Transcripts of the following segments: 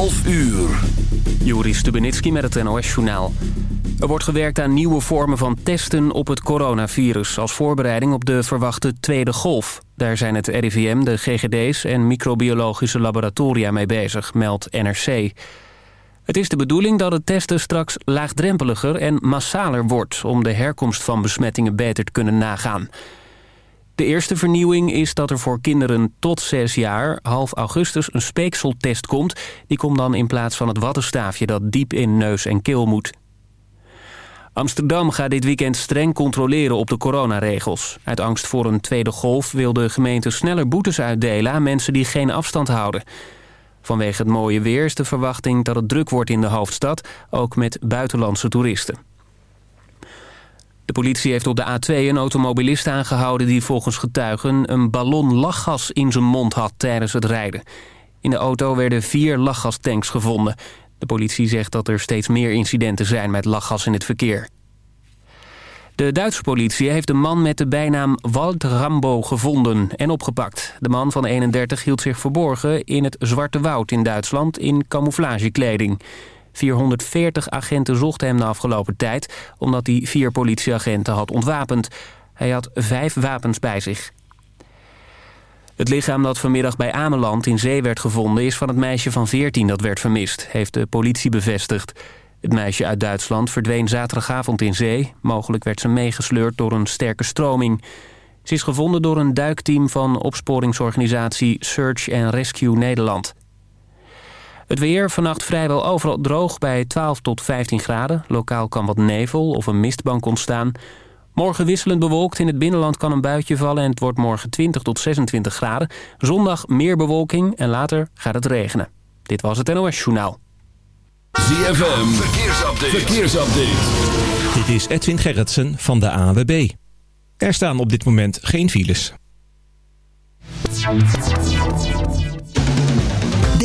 11 uur. Joris Stubenitski met het NOS-journaal. Er wordt gewerkt aan nieuwe vormen van testen op het coronavirus... als voorbereiding op de verwachte tweede golf. Daar zijn het RIVM, de GGD's en microbiologische laboratoria mee bezig, meldt NRC. Het is de bedoeling dat het testen straks laagdrempeliger en massaler wordt... om de herkomst van besmettingen beter te kunnen nagaan... De eerste vernieuwing is dat er voor kinderen tot 6 jaar half augustus een speekseltest komt. Die komt dan in plaats van het wattenstaafje dat diep in neus en keel moet. Amsterdam gaat dit weekend streng controleren op de coronaregels. Uit angst voor een tweede golf wil de gemeente sneller boetes uitdelen aan mensen die geen afstand houden. Vanwege het mooie weer is de verwachting dat het druk wordt in de hoofdstad, ook met buitenlandse toeristen. De politie heeft op de A2 een automobilist aangehouden... die volgens getuigen een ballon lachgas in zijn mond had tijdens het rijden. In de auto werden vier lachgastanks gevonden. De politie zegt dat er steeds meer incidenten zijn met lachgas in het verkeer. De Duitse politie heeft een man met de bijnaam Wald Rambo gevonden en opgepakt. De man van 31 hield zich verborgen in het Zwarte Woud in Duitsland in camouflagekleding. 440 agenten zochten hem de afgelopen tijd... omdat hij vier politieagenten had ontwapend. Hij had vijf wapens bij zich. Het lichaam dat vanmiddag bij Ameland in zee werd gevonden... is van het meisje van 14 dat werd vermist, heeft de politie bevestigd. Het meisje uit Duitsland verdween zaterdagavond in zee. Mogelijk werd ze meegesleurd door een sterke stroming. Ze is gevonden door een duikteam van opsporingsorganisatie Search and Rescue Nederland. Het weer vannacht vrijwel overal droog bij 12 tot 15 graden. Lokaal kan wat nevel of een mistbank ontstaan. Morgen wisselend bewolkt. In het binnenland kan een buitje vallen en het wordt morgen 20 tot 26 graden. Zondag meer bewolking en later gaat het regenen. Dit was het NOS Journaal. ZFM, verkeersupdate. verkeersupdate. Dit is Edwin Gerritsen van de AWB. Er staan op dit moment geen files.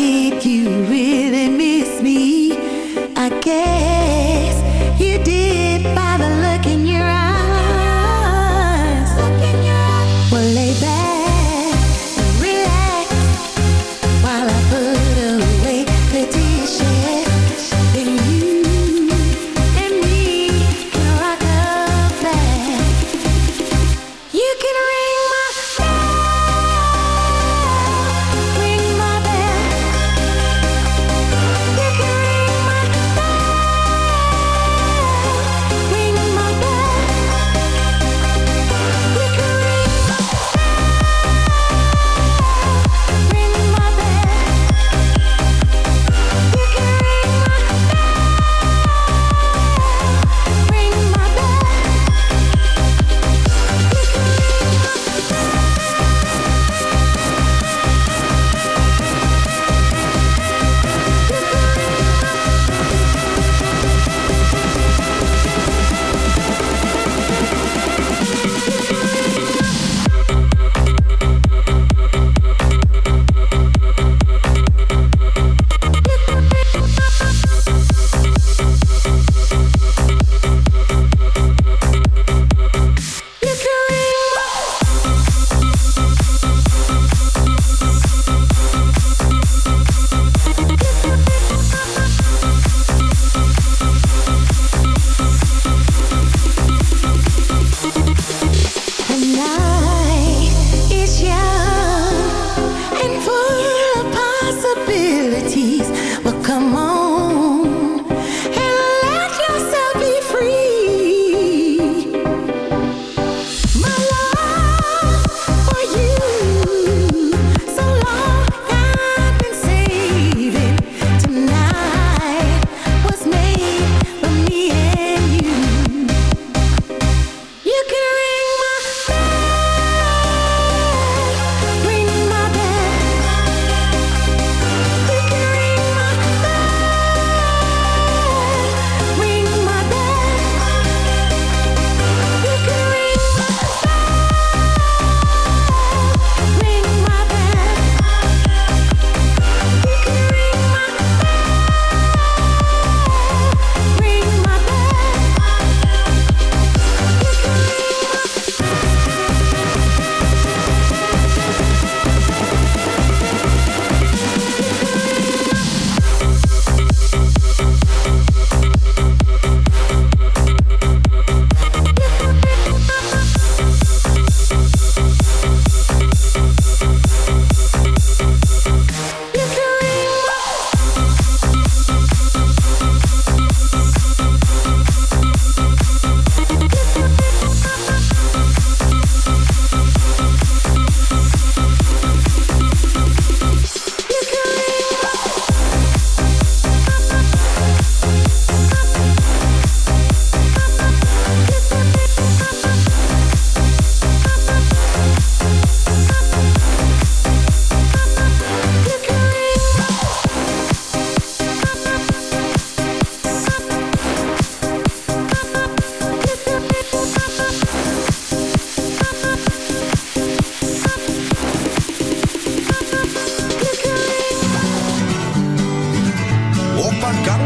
Did you really miss me. I.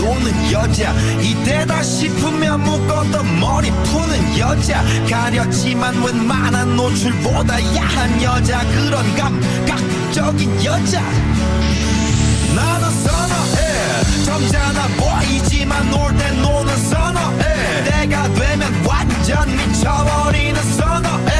노는 여자. 이때다 싶으면 묶었던 머리 푸는 여자. 가렸지만 웬만한 노출보다 야한 여자. 그런 감각적인 여자. 나는 선어해. 점잖아 보이지만 놀 때 노는 선어해. 내가 되면 완전 미쳐버리는 선어해.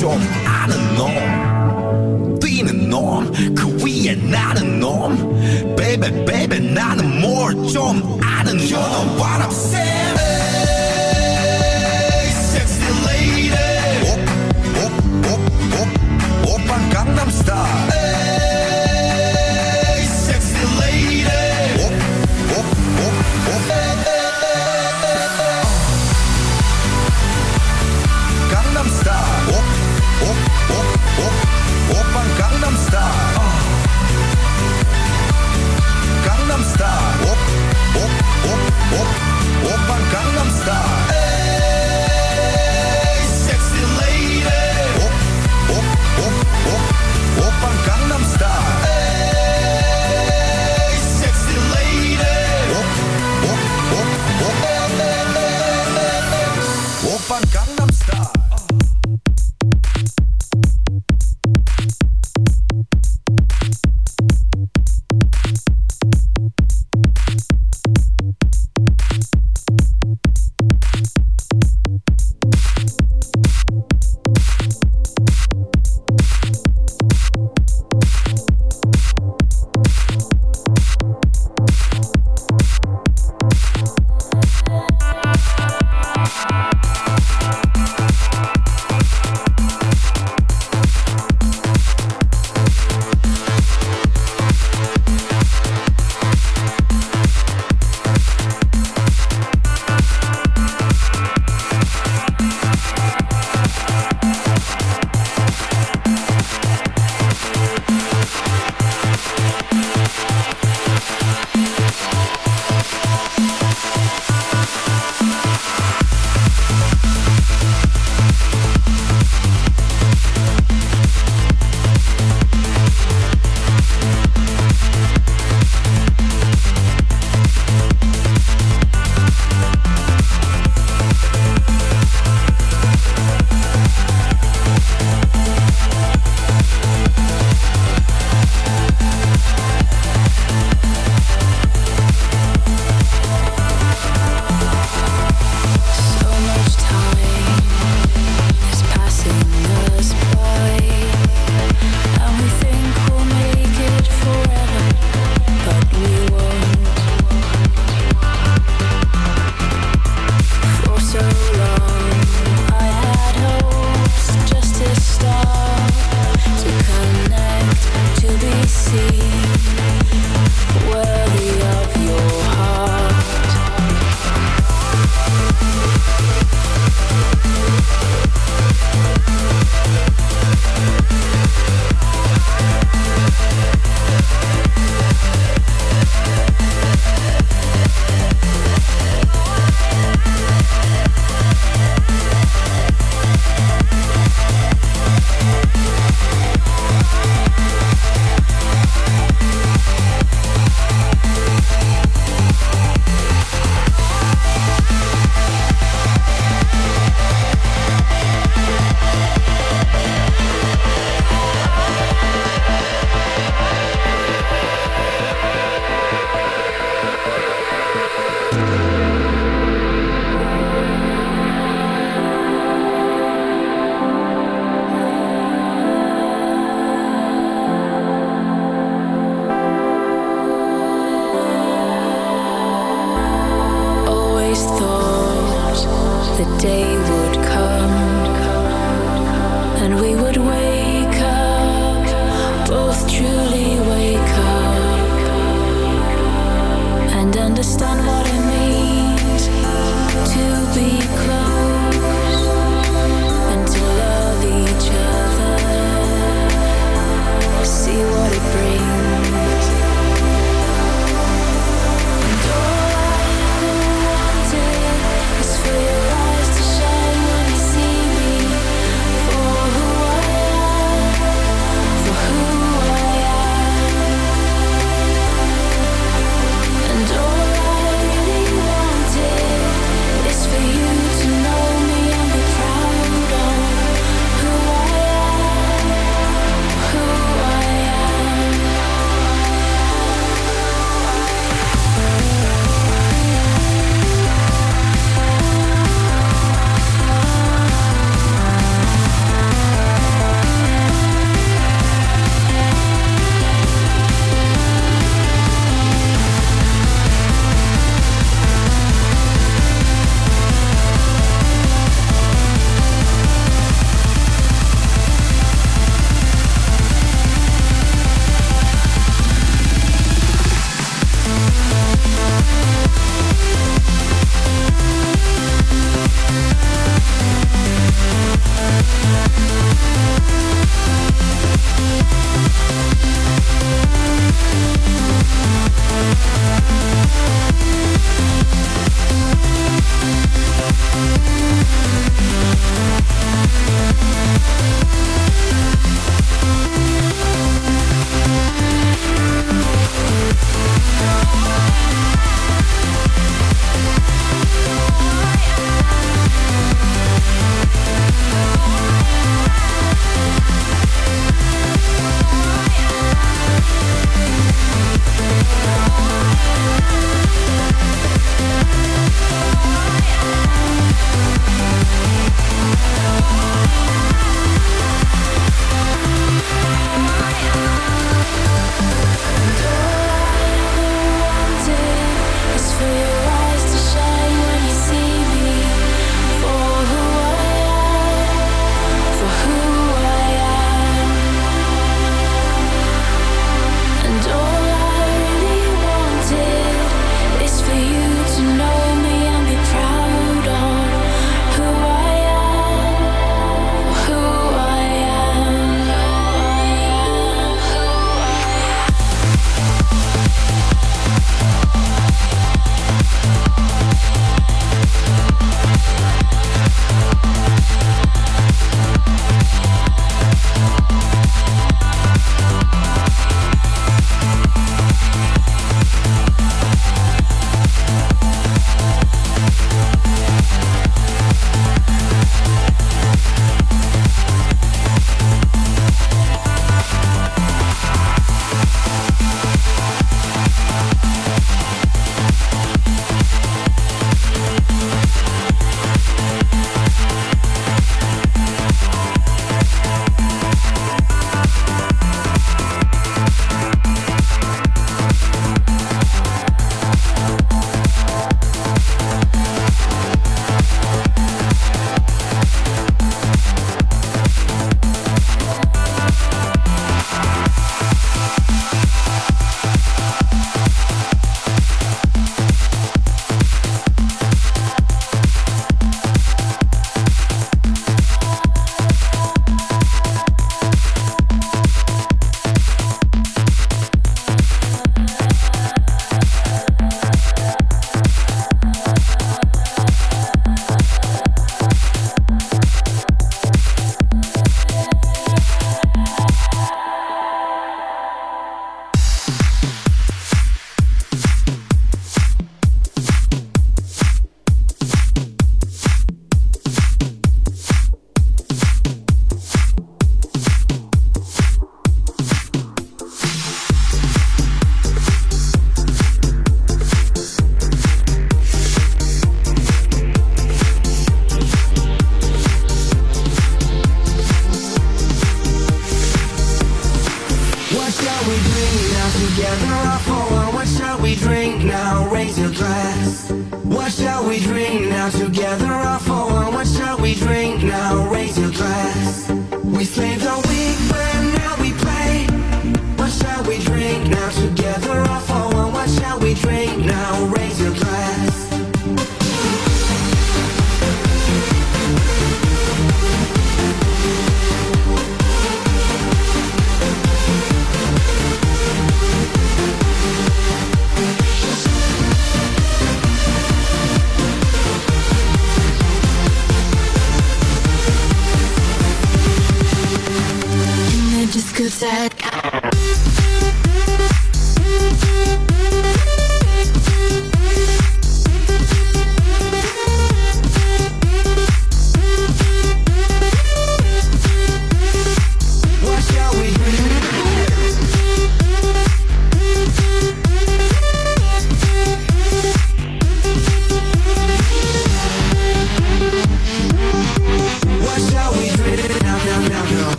job out of norm. Being a norm, cause we are not a norm. Baby, baby, not a you know what I'm saying.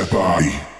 Step by.